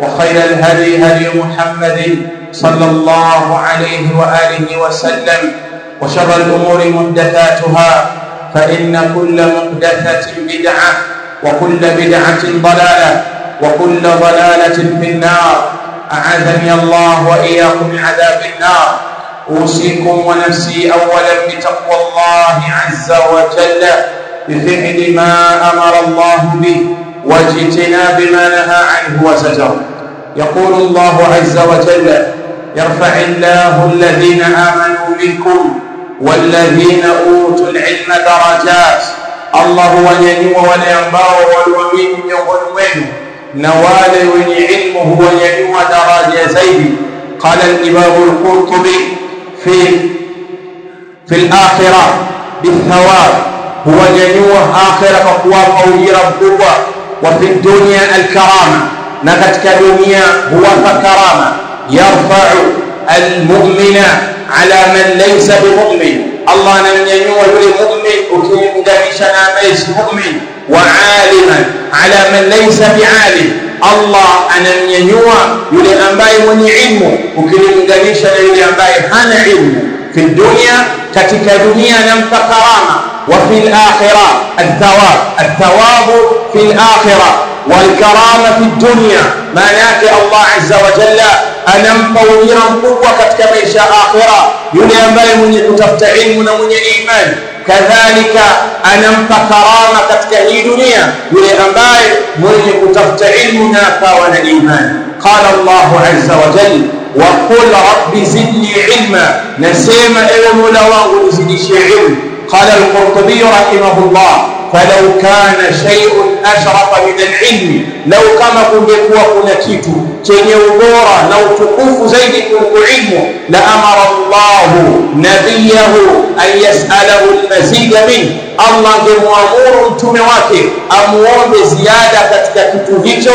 وخير الهدي هدي محمد صلى الله عليه وآله وسلم وشر الأمور محدثاتها فإن كل محدثة بدعة وكل بدعة ضلالة وكل ضلالة في النار. أعاذني الله وإياكم من عذاب النار. أوصيكم ونفسي أولا بتقوى الله عز وجل بفعل ما أمر الله به. واجتناب ما نهى عنه وزجر يقول الله عز وجل يرفع الله الذين آمنوا منكم والذين أوتوا العلم درجات. الله ونينيو ونينباو والومين يغنوين نوال ونعلمه علمه دراج زيد قال الإمام القرطبي في في الآخرة بالثواب. هو جنوه آخرة فقوى قولي رب الله وفي الدنيا الكرامة. نغتك دنيا هو فكرامة. يرفع المؤمن على من ليس بمؤمن. الله من ينوه لمؤمن وكيف دمشنا ميس مؤمن؟ وعالما على من ليس بعالم. الله أن ينوى يلي أنباي من علم وكلم قليشة يلي أنباي هان علمه في الدنيا كتك دنيا نمت كرامة وفي الآخرة الثواب. الثواب في الآخرة والكرامة في الدنيا. ما ناكي الله عز وجل أنا مطورا قوة كما يشاء آخرة. يلي أمبالي من يتفت علم من الإيمان كذلك أنا مطورا كتك هي دنيا يلي أمبالي من يتفت علم نافا إيمان. قال الله عز وجل وقل رب زدني علما. نسيم أيوم لواه نزدش علم قال القرطبي رحمه الله falau kana shay'un ashrafa min alilmi, lau kama kungekuwa kuna kitu chenye ubora na utukufu zaidi kuliko ilmu, la amara Allahu nabiyahu an yasalahu almazida min, Allah angemwamuru mtume wake amuombe ziada katika kitu hicho,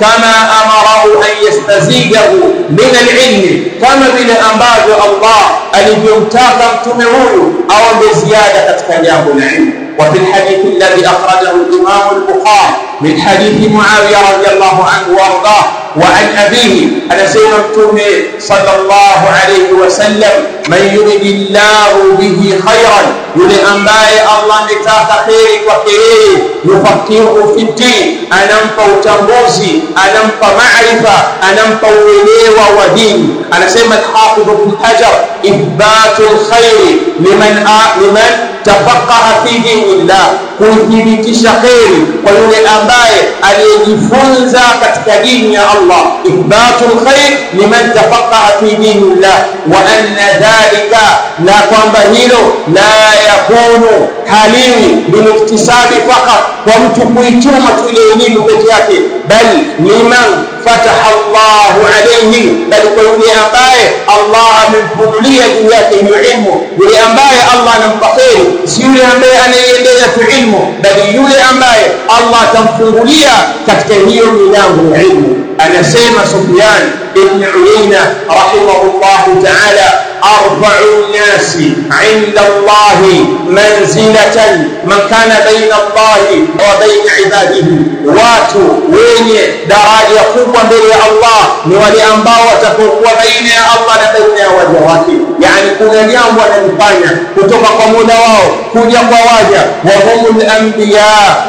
kama amarahu an yastazidahu min alilmi, kama vile ambavyo Allah alivyomtaka mtume huyu aombe ziada katika jambo la ilmu. وفي الحديث الذي أخرجه الإمام البخاري من حديث معاوية رضي الله عنه وأرضاه وعن أبيه أنا سيدنا صلى الله عليه وسلم من يرد الله به خيرا يلئن باي الله نتاك خيرك وخيره يفكره في الدين. أنم فوتنبوزي أنم فمعرفة؟ أنم فوليوة ودين؟ أنا سيدنا حافظ بن حجر إثبات الخير لمن آ... لمن tabaqqa fihi illa kuthibitisha kheri kwa yule ambaye aliyejifunza katika dini ya Allah. Ithbatu lkhair liman tafaqaha fi dinillah. Wa anna dhalika na kwamba hilo la yakunu haliwi biliktisabi fakat, kwa mtu kuichuma tu ile elimu peke yake. Bal liman fataha Allahu alayhi bali kwa yule ambaye Allah amemfunulia juu yake hiyo ilmu. Yule ambaye Allah anampa kheri si yule ambaye anaiendea tu ilmu bali yule ambaye Allah atamfungulia katika hiyo milango ya ilmu anasema Sufyan ibn Uyayna rahimahullahu ta'ala أربع الناس عند الله منزلة من كان بين الله وبين عباده watu wenye daraja kubwa mbele ya Allah ni wale ambao watakokuwa baina ya Allah na baina ya waja wake yani kuna jambo analifanya kutoka kwa muda wao kuja kwa waja wa humul anbiya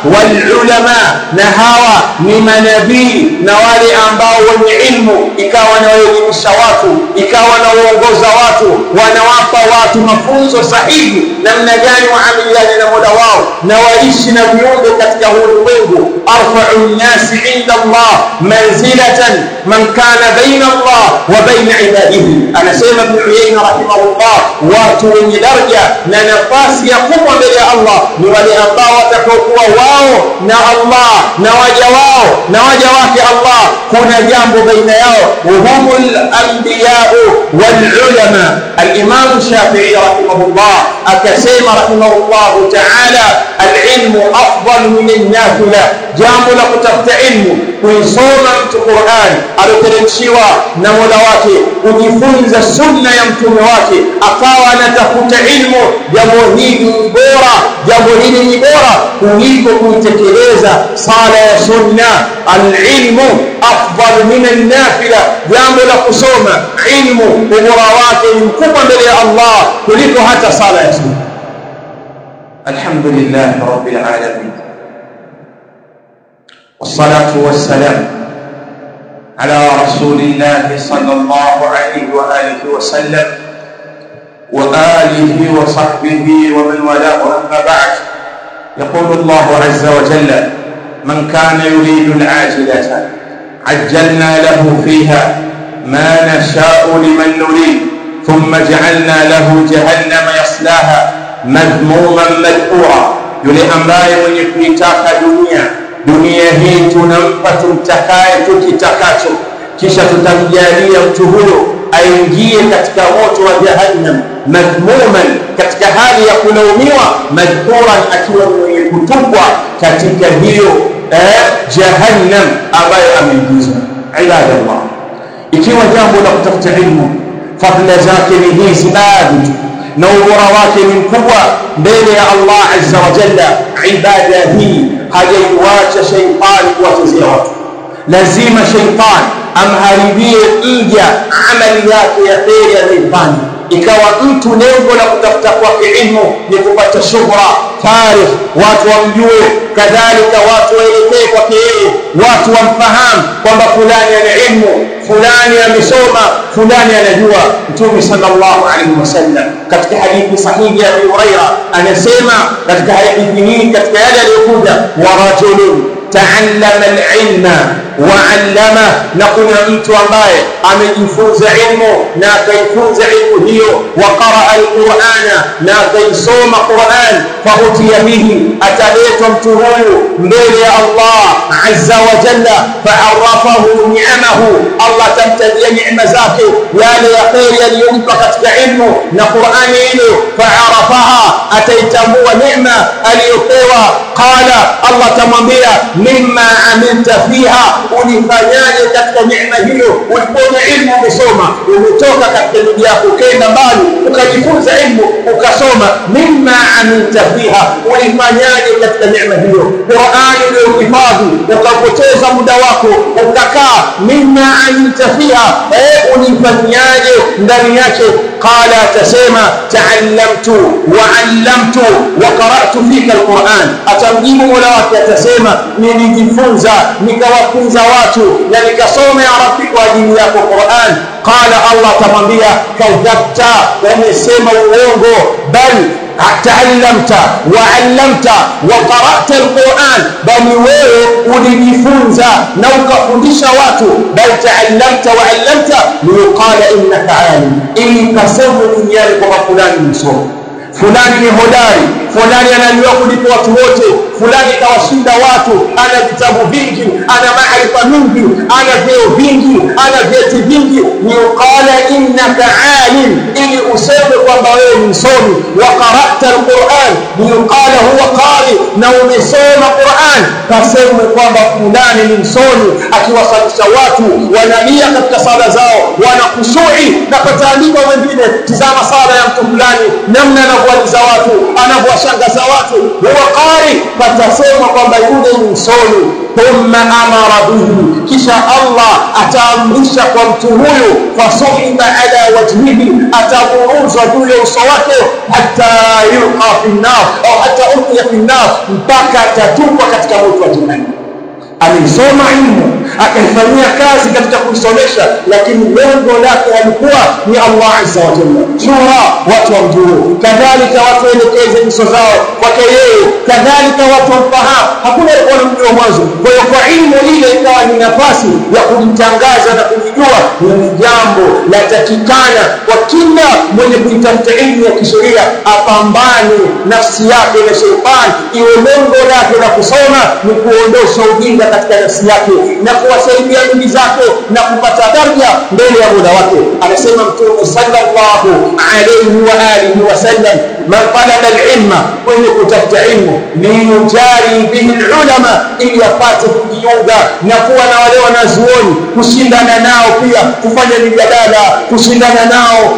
wal ulama na hawa ni manabii na wale ambao wenye ilmu ikawa wanaoelimisha watu ikawa wanaoongoza watu wanawapa watu mafunzo sahihi namna gani waamiliane na moda wao na waishi na viumbe katika huu ulimwengu. Arfa'u nnasi inda Allah manzilatan man kana baina Allah wa baina ibadihi. Anasema Ibn Uyayna rahimahullah watu wenye daraja na nafasi ya kubwa mbele ya Allah ni wale ambao watakaokuwa wao na Allah na waja wao na waja wake Allah كنا جنب بين يوم وهم الأنبياء والعلماء الإمام الشافعي رحمه الله أكسيم رحمه الله تعالى العلم أفضل من النافلة جنب لقطة علم كن صوما القرآن أرتل الشوى نمولواتي ونفنز السنة يمتمواتي أقاوى نتخط علم جنب هيد بورا جنب هيد بورا kuliko kuitekeleza sala ya sunna alilmu afdal min an-nafila jambo la kusoma ilmu ubora wake ni mkubwa mbele ya Allah kuliko hata sala ya sunna alhamdulillah rabbil alamin والصلاة والسلام على رسول الله صلى الله عليه وآله وسلم وآله وصحبه ومن والاه أما بعد يقول الله عز وجل من كان يريد العاجلة عجلنا له فيها ما نشاء لمن نريد ثم جعلنا له جهنم يصلاها مذموما مدحورا yule ambaye mwenye kuitaka dunia dunia hii tunampa tumtakaye tukitakacho kisha tutamjalia mtu huyo aingie katika moto wa jahannam madhmuman katika hali ya kulaumiwa madhuran akiwa mwenye kutupwa katika hiyo eh, jahannam ambayo ameingizwa ibadallah ikiwa jambo la kutafuta ilmu fadhila zake ni hizi baadhi na ubora wake ni mkubwa mbele ya Allah azza wa jalla ibada hii hajaiwacha sheitani kuwachezea watu lazima sheitani amharibie mja amali yake ya kheri aliyoifanya. Ikawa mtu lengo la kutafuta kwake ilmu ni kupata shuhra tarikh watu wamjue. Kadhalika watu waelekee kwake yeye watu wamfahamu kwamba fulani ana ilmu fulani amesoma fulani anajua. Mtume sallallahu alaihi wasallam katika hadithi sahihi ya Abu Huraira anasema katika hadithi hii katika yale aliyokuja wa rajulun تعلم العلم وعلمه. نقول انتو امباي امن يفوز علمه نا كيفوز علمه هيو وقرأ القرآن نا كيصوم قرآن فاتي به اتيت امتو الله. عز وجل فعرفه نعمه. الله تمتدي نعم ذاته. يا ليقول اليوم فقد علمه نقران اليه فعرفها. اتيت هو نعمة. اليقوى قال الله تمضي mimma amilta fiha ulifanyaje katika neema hiyo? Ulipona ilmu umesoma. Umetoka katika miji yako ukaenda mbali ukajifunza ilmu ukasoma. Mima amilta fiha ulifanyaje katika neema hiyo? Qur'ani uliohifadhi, ukapoteza muda wako ukakaa. Mima amilta fiha eh ulifanyaje ndani yake qala atasema ta'allamtu wa 'allamtu wa qara'tu fika alquran atamjibu mola wake atasema nilijifunza nikawafunza watu na nikasoma ya rabbi kwa ajili yako Qur'an qala Allah tamwambia kadhabta wamesema uongo bal تعلمت وعلمت وقرأت القرآن بل wewe ulijifunza na ukafundisha watu bal ta'allamta wa 'allamta liqala innaka alim ili kasema duniani kwamba fulani ni msomi. Fulani ni hodari. Fulani anajua kuliko watu wote fulani kawashinda watu. Ana vitabu vingi ana maarifa mingi ana vyeo vingi ana vyeti vingi. Yuqala innaka alim ili useme kwamba wewe ni msomi. Wa qara'ta alquran yuqala huwa qari na umesoma quran. Kaseme kwamba fulani ni msomi akiwasalisha watu wanalia katika sala zao wanakusui na pataandikwa wengine tizama sala ya mtu fulani namna anavyoaliza watu anavyowashangaza watu. Huwa qari patasema kwamba yule ni msomi thumma amara bihi kisha Allah ataamrisha kwa mtu huyu fasuhiba ala wajhihi ataburuzwa juu ya uso wake hata yulqa fi nar au hata ulqiya fi nar mpaka atatupwa katika moto wa jahannam. Alisoma ilmu akaifanyia kazi katika kuisomesha lakini lengo lake alikuwa ni Allah azza wa jalla. Shura watu wamjue kadhalika watu waelekeze nyuso zao kwake yeye. Kadhalika watu wamfahamu hakuna alikuwa anamjua mwanzo. Kwa hiyo kwa ilmu ile ikawa ni nafasi ya kujitangaza na kujijua ni jambo latakikana kwa kila mwenye kuitafuta ilmu ya kisheria apambane nafsi yake na sheitani iwe lengo lake la kusoma ni kuondosha ujinga katika nafsi yake. Na kuwasaidia ndugu zake na kupata daraja mbele ya Mola wake anasema mtume sallallahu alayhi wa alihi wasallam man talaba العلم wenye kutafuta ilmu liyujari bihi ulama ili apate kujiunga na kuwa na wale wanazuoni kushindana nao pia kufanya mijadala kushindana nao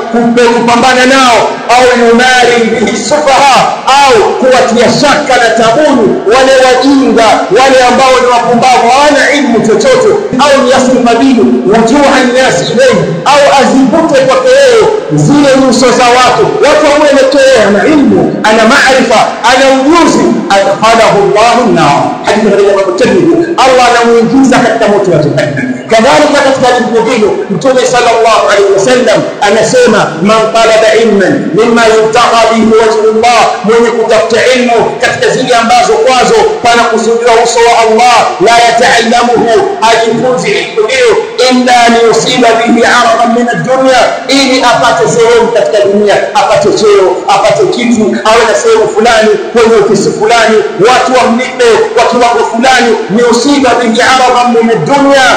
kupambana nao au yumari bihi sufaha au kuwatia shaka na tabuni wale wajinga wale ambao ni wapumbavu hawana ilmu chochote au yasrifa bihi wujuha nnasi ilayhi au azibute kwake yeye zile nyuso za watu. Watu wamwelekee ana ilmu ana maarifa ana ujuzi. Adkhalahu llahu nar hadithi katika Imamu Tirmidhi Allah anamuingiza katika moto wa jahannam. Kadhalika katika hadithi nyingine mtume sallallahu alaihi wasallam anasema man talaba ilman mimma yubtagha bihi wajhullah mwenye kutafuta ilmu katika zile ambazo kwazo panakusudiwa uso wa Allah la yataallamuhu ajifunzi ilmu hiyo illa liyusiba bihi aradan min ad-dunya. Ili apate sehemu katika dunia apate cheo apate kitu awe na sehemu fulani kwenye ofisi fulani watu wamlipe kwa kiwango fulani. Liyusiba bihi aradan min ad-dunya.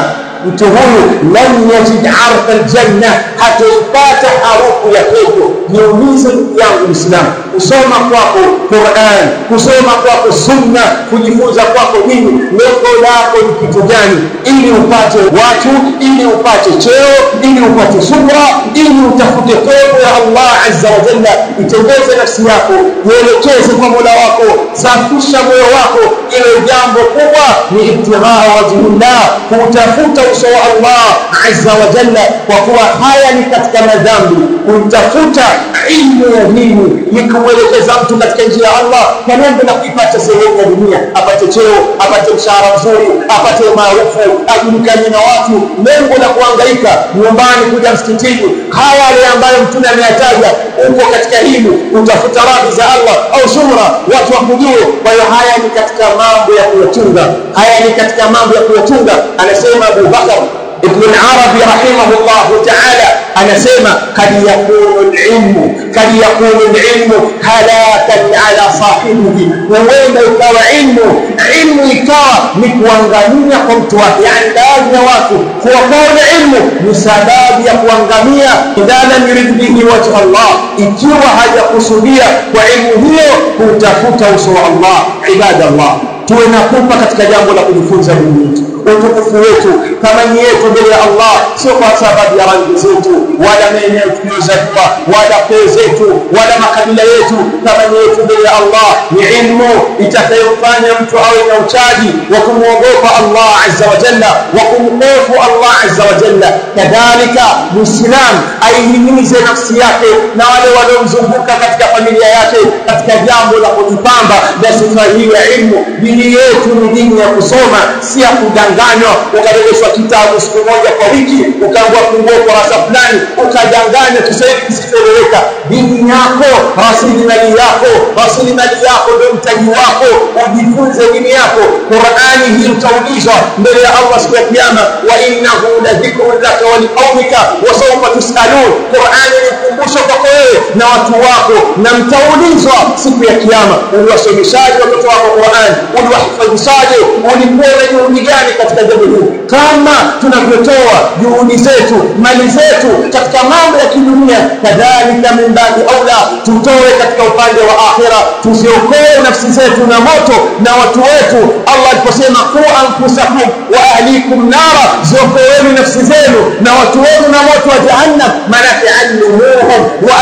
Mtu huyu lan yajid arfa aljanna hataipata harufu ya pepo. Jiulize ndugu yangu Muislamu kusoma kwako Qur'an kusoma kwako sunna kujifunza kwako dini lengo lako ni kitu gani? Ili upate watu ili upate cheo ili upate subra ili utafute pepo ya Allah azza wa jalla. Itengeze nafsi yako uelekeze kwa Mola wako safisha moyo wako. Ile jambo kubwa ni ibtighaa wajhillah kutafuta uso wa Allah azza wa jalla kwa kuwa haya ni katika madhambi. Kutafuta ilmu ya dini ni kumwelekeza mtu katika njia ya Allah kwa lengo la kuipata sehemu ya dunia. Apate cheo apate mshahara mzuri apate maarufu ajulikane na watu lengo la kuhangaika nyumbani kuja msikitini, haya yale ambayo mtume ameyataja. Uko katika himu utafuta radhi za Allah au shura watu wakujue. Kwa hiyo haya ni katika mambo ya kuyachunga, haya ni katika mambo ya kuyachunga. Anasema Abubakar Ibn Arabi rahimahullah ta'ala anasema kad yakunu lilmu kad yakunu lilmu halakan ala sahibihi. Huenda ikawa ilmu ilmu ikawa ni kuangamia kwa mtu wake. Yani baadhi ya watu kuwakaona ilmu ni sababu ya kuangamia. Idha lam yurid bihi wajha Allah ikiwa hajakusudia kwa ilmu hiyo kutafuta uso wa Allah ibadallah tuwe na pupa katika jambo la kujifunza dini yetu utukufu wetu thamani yetu mbele ya Allah sio kwa sababu ya rangi zetu wala maeneo tuliyozaliwa wala koo zetu wala makabila yetu. Thamani yetu mbele ya Allah ni ilmu itakayofanya mtu awe na uchaji wa kumwogopa Allah azza wa jalla wa kumhofu Allah azza wa jalla. Kadhalika muislam aihimize nafsi yake na wale waliomzunguka katika familia yake katika jambo la kujipamba. Na sifa hii ya ilmu dini yetu ni dini ya kusoma si ya kudanganya ukadanganywa ukarejeshwa kitabu siku moja kwa wiki ukaambiwa fungua kurasa fulani ukadanganywa kisaidi kisichoeleweka. Dini yako rasilimali yako rasilimali yako ndio mtaji wako. Ujifunze dini yako. Qur'ani hii utaulizwa mbele ya Allah siku ya kiyama wa innahu la dhikrun laka wa liqaumika wa sawfa tusalun. Qur'ani ni kumbusho kwako wewe na watu wako na mtaulizwa siku ya kiyama. Uliwasomeshaje watoto wako qurani? Uliwahifadhishaje? Ulikuwa na juhudi gani katika jambo hili kama tunavyotoa juhudi zetu mali zetu katika mambo ya kidunia kadhalika min babi aula tutoe katika upande wa akhira. Tuziokoe nafsi zetu na moto na watu wetu. Allah aliposema ku anfusakum wa ahlikum nara ziokoeni nafsi zenu na watu wenu na moto wa jahannam. Manake allimuhum wa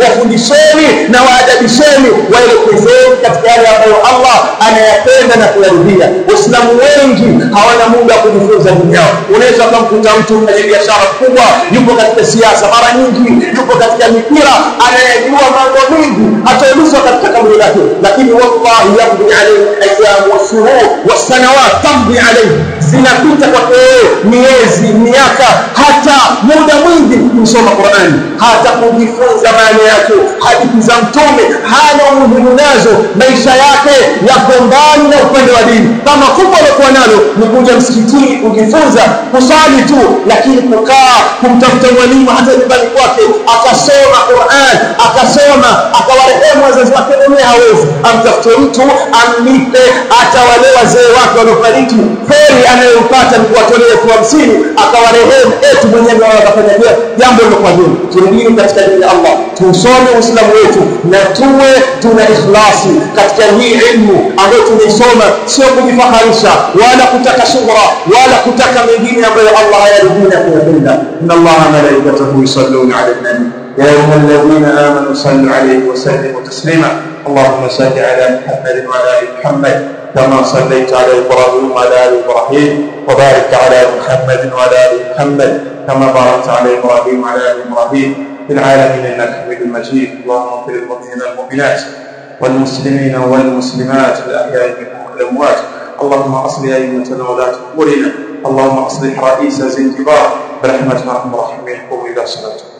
wafundisheni na waadabisheni waelekezeni katika yale ambayo Allah anayapenda na kuyarudia. Waislamu wengi hawana muda wa kujifunza dini yao unaweza kumkuta mtu mwenye biashara kubwa yupo katika siasa mara nyingi yupo katika mipira anayejua mambo mengi ataulizwa katika kaburi lake lakini wallahi yamdi alayhi ayyamu washuhur wasanawat tamdi alayhi zinapita kwake miezi miaka hata muda mwingi kusoma Qur'ani hata kujifunza maana yake hadithi za mtume hana umuhimu nazo. Maisha yake yako mbali na upande wa dini. Kama kubwa aliokuwa nalo ni kuja msikitini kujifunza kusali tu lakini kukaa kumtafuta mwalimu hata nyumbani kwake akasoma Qur'an akasoma akawarehemu wazazi wake mwenyewe hawezi. Amtafute mtu amlipe hata wale wazee wake waliofariki. Heri anayopata ni kuwatolea elfu hamsini akawarehemu eti mwenyewe akafanya jambo lilokuwa zuri turudini katika dini ya Allah tusome uislamu wetu na tuwe tuna ikhlasi katika hii ilmu ambayo tumeisoma sio kujifaharisha wala kutaka shughra wala kutaka mengine ambayo Allah hayaridhii na kuyapenda inna Allaha malaikatahu yusalluna ala nabi يا أيها الذين آمنوا صلوا عليه وسلموا تسليما اللهم صل على محمد وعلى آل محمد كما صليت على إبراهيم وعلى آل إبراهيم وبارك على محمد وعلى آل محمد كما باركت على إبراهيم وعلى آل إبراهيم في العالمين إنك حميد مجيد. اللهم اغفر للمؤمنين والمؤمنات والمسلمين والمسلمات الأحياء منهم والأموات. اللهم أصلح أئمتنا ولاة أمورنا. اللهم أصلح رئيس زنجبار برحمتك أرحم الراحمين. قوموا إلى صلاتكم.